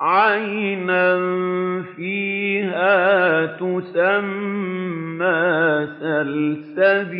عَيْنًا فِيهَا تُسَمَّىٰ سَلْسَبِيلًا.